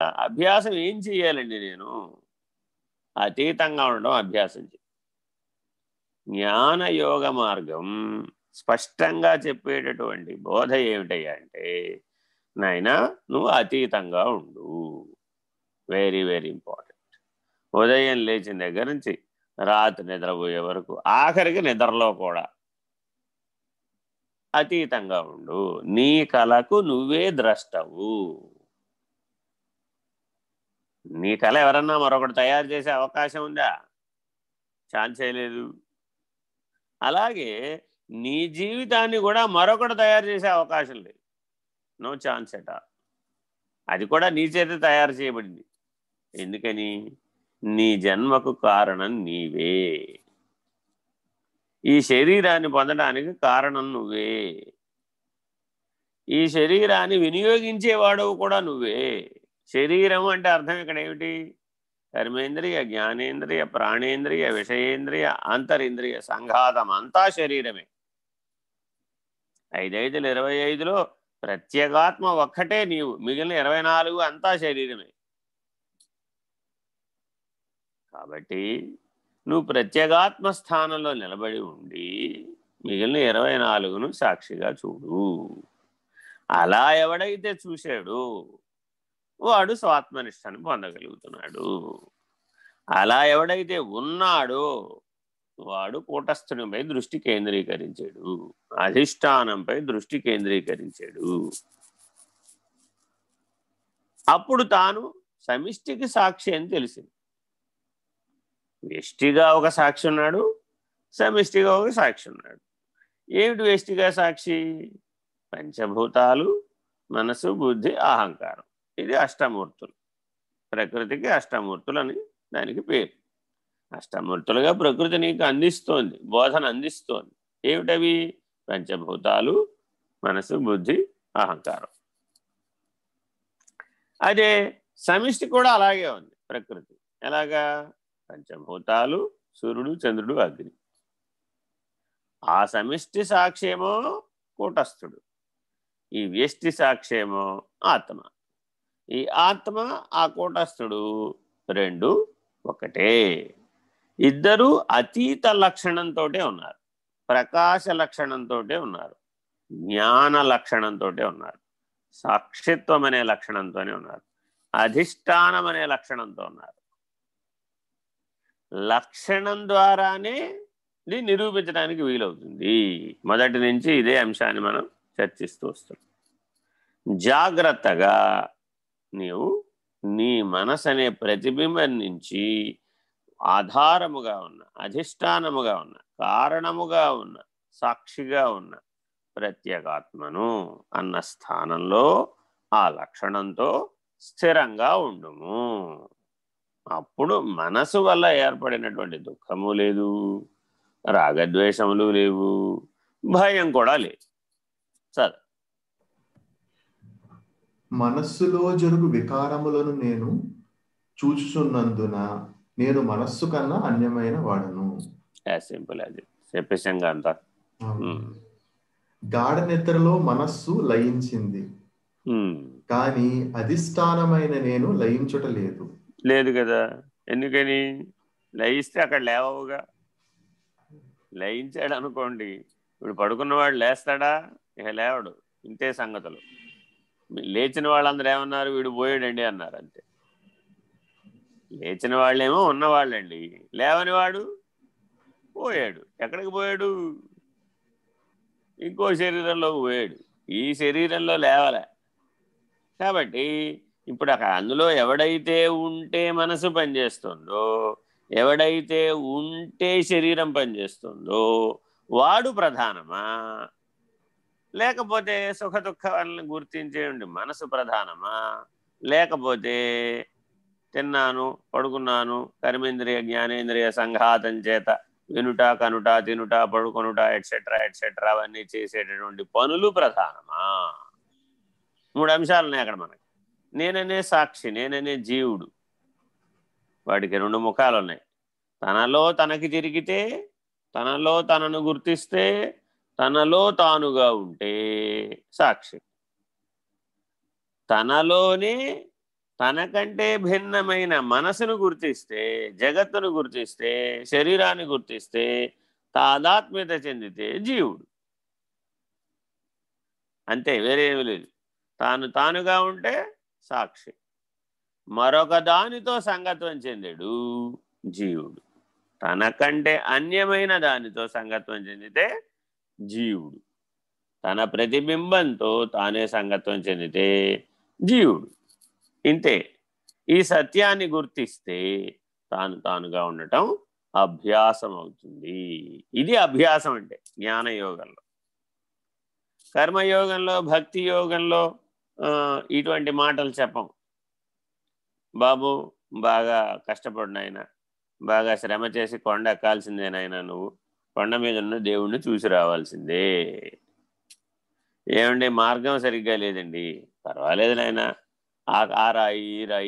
అభ్యాసం ఏం చేయాలండి నేను? అతీతంగా ఉండడం అభ్యాసం జ్ఞానయోగ మార్గం స్పష్టంగా చెప్పేటటువంటి బోధ ఏమిటయ్యా అంటే నాయన నువ్వు అతీతంగా ఉండు. Very very important. ఉదయం లేచిన దగ్గర నుంచి రాత్రి నిద్రపోయే వరకు ఆఖరికి నిద్రలో కూడా అతీతంగా ఉండు. నీ కళకు నువ్వే ద్రష్టవు. నీ కళ ఎవరన్నా మరొకటి తయారు చేసే అవకాశం ఉందా? ఛాన్స్ లేదు. అలాగే నీ జీవితాన్ని కూడా మరొకటి తయారు చేసే అవకాశం లేదు. నో ఛాన్స్ అట అది కూడా నీ చేత తయారు చేయబడింది. ఎందుకని? నీ జన్మకు కారణం నీవే. ఈ శరీరాన్ని పొందడానికి కారణం నువ్వే. ఈ శరీరాన్ని వినియోగించేవాడవు కూడా నువ్వే. శరీరం అంటే అర్థం ఇక్కడ ఏమిటి? కర్మేంద్రియ జ్ఞానేంద్రియ ప్రాణేంద్రియ విషయేంద్రియ అంతరింద్రియ సంఘాతం అంతా శరీరమే. ఐదైదులు ఇరవై ఐదులో ప్రత్యేగాత్మ ఒక్కటే నీవు మిగిలిన ఇరవై నాలుగు అంతా శరీరమే. కాబట్టి నువ్వు ప్రత్యేగాత్మ స్థానంలో నిలబడి ఉండి మిగిలిన ఇరవై నాలుగును సాక్షిగా చూడు. అలా ఎవడైతే చూశాడు వాడు స్వాత్మనిష్టను పొందగలుగుతున్నాడు. అలా ఎవడైతే ఉన్నాడో వాడు కూటస్థునిపై దృష్టి కేంద్రీకరించాడు. అధిష్టానంపై దృష్టి కేంద్రీకరించాడు. అప్పుడు తాను సమిష్టికి సాక్షి అని తెలిసింది. వ్యష్టిగా ఒక సాక్షి ఉన్నాడు సమిష్టిగా ఒక సాక్షి ఉన్నాడు. ఏమిటి వ్యష్టిగా సాక్షి? పంచభూతాలు మనసు బుద్ధి అహంకారం. ఇది అష్టమూర్తులు. ప్రకృతికి అష్టమూర్తులు అని దానికి పేరు. అష్టమూర్తులుగా ప్రకృతి నీకు అందిస్తోంది బోధన అందిస్తోంది. ఏమిటవి? పంచభూతాలు మనసు బుద్ధి అహంకారం. అదే సమిష్టి కూడా అలాగే ఉంది ప్రకృతి. ఎలాగా? పంచభూతాలు సూర్యుడు చంద్రుడు అగ్ని. ఆ సమిష్టి సాక్ష్యమో కూటస్థుడు. ఈ వ్యష్టి సాక్ష్యమో ఆత్మ. ఈ ఆత్మ ఆ కూటస్థుడు రెండు ఒకటే. ఇద్దరు అతీత లక్షణంతో ఉన్నారు. ప్రకాశ లక్షణంతో ఉన్నారు. జ్ఞాన లక్షణంతో ఉన్నారు. సాక్షిత్వం అనే లక్షణంతోనే ఉన్నారు. అధిష్టానం అనే లక్షణంతో ఉన్నారు. లక్షణం ద్వారానే ఇది నిరూపించడానికి వీలవుతుంది. మొదటి నుంచి ఇదే అంశాన్ని మనం చర్చిస్తూ వస్తున్నాం. జాగ్రత్తగా నీవు నీ మనసు అనే ప్రతిబింబం నుంచి ఆధారముగా ఉన్న అధిష్టానముగా ఉన్న కారణముగా ఉన్న సాక్షిగా ఉన్న ప్రత్యేగాత్మను అన్న స్థానంలో ఆ లక్షణంతో స్థిరంగా ఉండుము. అప్పుడు మనసు వల్ల ఏర్పడినటువంటి దుఃఖము లేదు రాగద్వేషములు లేవు భయం కూడా లేదు. చదువు మనస్సులో జరుగు వికారములను నేను చూచుచున్నందున నేను మనస్సు కన్నా అన్యమైన వాడను. సింపుల్ అది అంతా. గాఢ నిద్రలో మనస్సు లయించింది. కానీ అధిష్టానమైన నేను లయించుట లేదు. లేదు కదా. ఎందుకని? లయిస్తే అక్కడ లేవవుగా. లయించాడు అనుకోండి ఇప్పుడు పడుకున్నవాడు లేస్తాడా? ఇక లేవడు. ఇంతే సంగతులు. లేచిన వాళ్ళందరూ ఏమన్నారు? వీడు పోయాడండి అన్నారు అంతే. లేచిన వాళ్ళేమో ఉన్నవాళ్ళండి. లేవని వాడు పోయాడు. ఎక్కడికి పోయాడు? ఇంకో శరీరంలోకి పోయాడు. ఈ శరీరంలో లేవలే. కాబట్టి ఇప్పుడు అందులో ఎవడైతే ఉంటే మనసు పనిచేస్తుందో ఎవడైతే ఉంటే శరీరం పనిచేస్తుందో వాడు ప్రధానమా? లేకపోతే సుఖ దుఃఖాలను గుర్తించేయండి మనసు ప్రధానమా? లేకపోతే తిన్నాను పడుకున్నాను కర్మేంద్రియ జ్ఞానేంద్రియ సంఘాతం చేత వినుట కనుట తినుట పడుకొనుట ఎట్సెట్రా ఎట్సెట్రా అవన్నీ చేసేటటువంటి పనులు ప్రధానమా? మూడు అంశాలు ఉన్నాయి అక్కడ మనకి. నేననే సాక్షి నేననే జీవుడు. వాడికి రెండు ముఖాలు ఉన్నాయి తనలో తనకి తిరిగితే తనలో తనను గుర్తిస్తే తనలో తానుగా ఉంటే సాక్షి. తనలోనే తనకంటే భిన్నమైన మనసును గుర్తిస్తే జగత్తును గుర్తిస్తే శరీరాన్ని గుర్తిస్తే తాదాత్మ్యత చెందితే జీవుడు. అంతే వేరేమి లేదు. తాను తానుగా ఉంటే సాక్షి. మరొక దానితో సంగత్వం చెందాడు జీవుడు. తనకంటే అన్యమైన దానితో సంగత్వం చెందితే జీవుడు. తన ప్రతిబింబంతో తానే సంగత్వం చెందితే జీవుడు. ఇంతే. ఈ సత్యాన్ని గుర్తిస్తే తాను తానుగా ఉండటం అభ్యాసం అవుతుంది ఇది అభ్యాసం అంటే జ్ఞానయోగంలో. కర్మయోగంలో భక్తి యోగంలో ఇటువంటి మాటలు చెప్పం. బాబు బాగా కష్టపడినైనా బాగా శ్రమ చేసి కొండ ఎక్కాల్సిందేనైనా నువ్వు? కొండ మీద ఉన్న దేవుణ్ణి చూసి రావాల్సిందే. ఏమండి మార్గం సరిగ్గా లేదండి. పర్వాలేదు నాయన. ఆ రాయి రాయి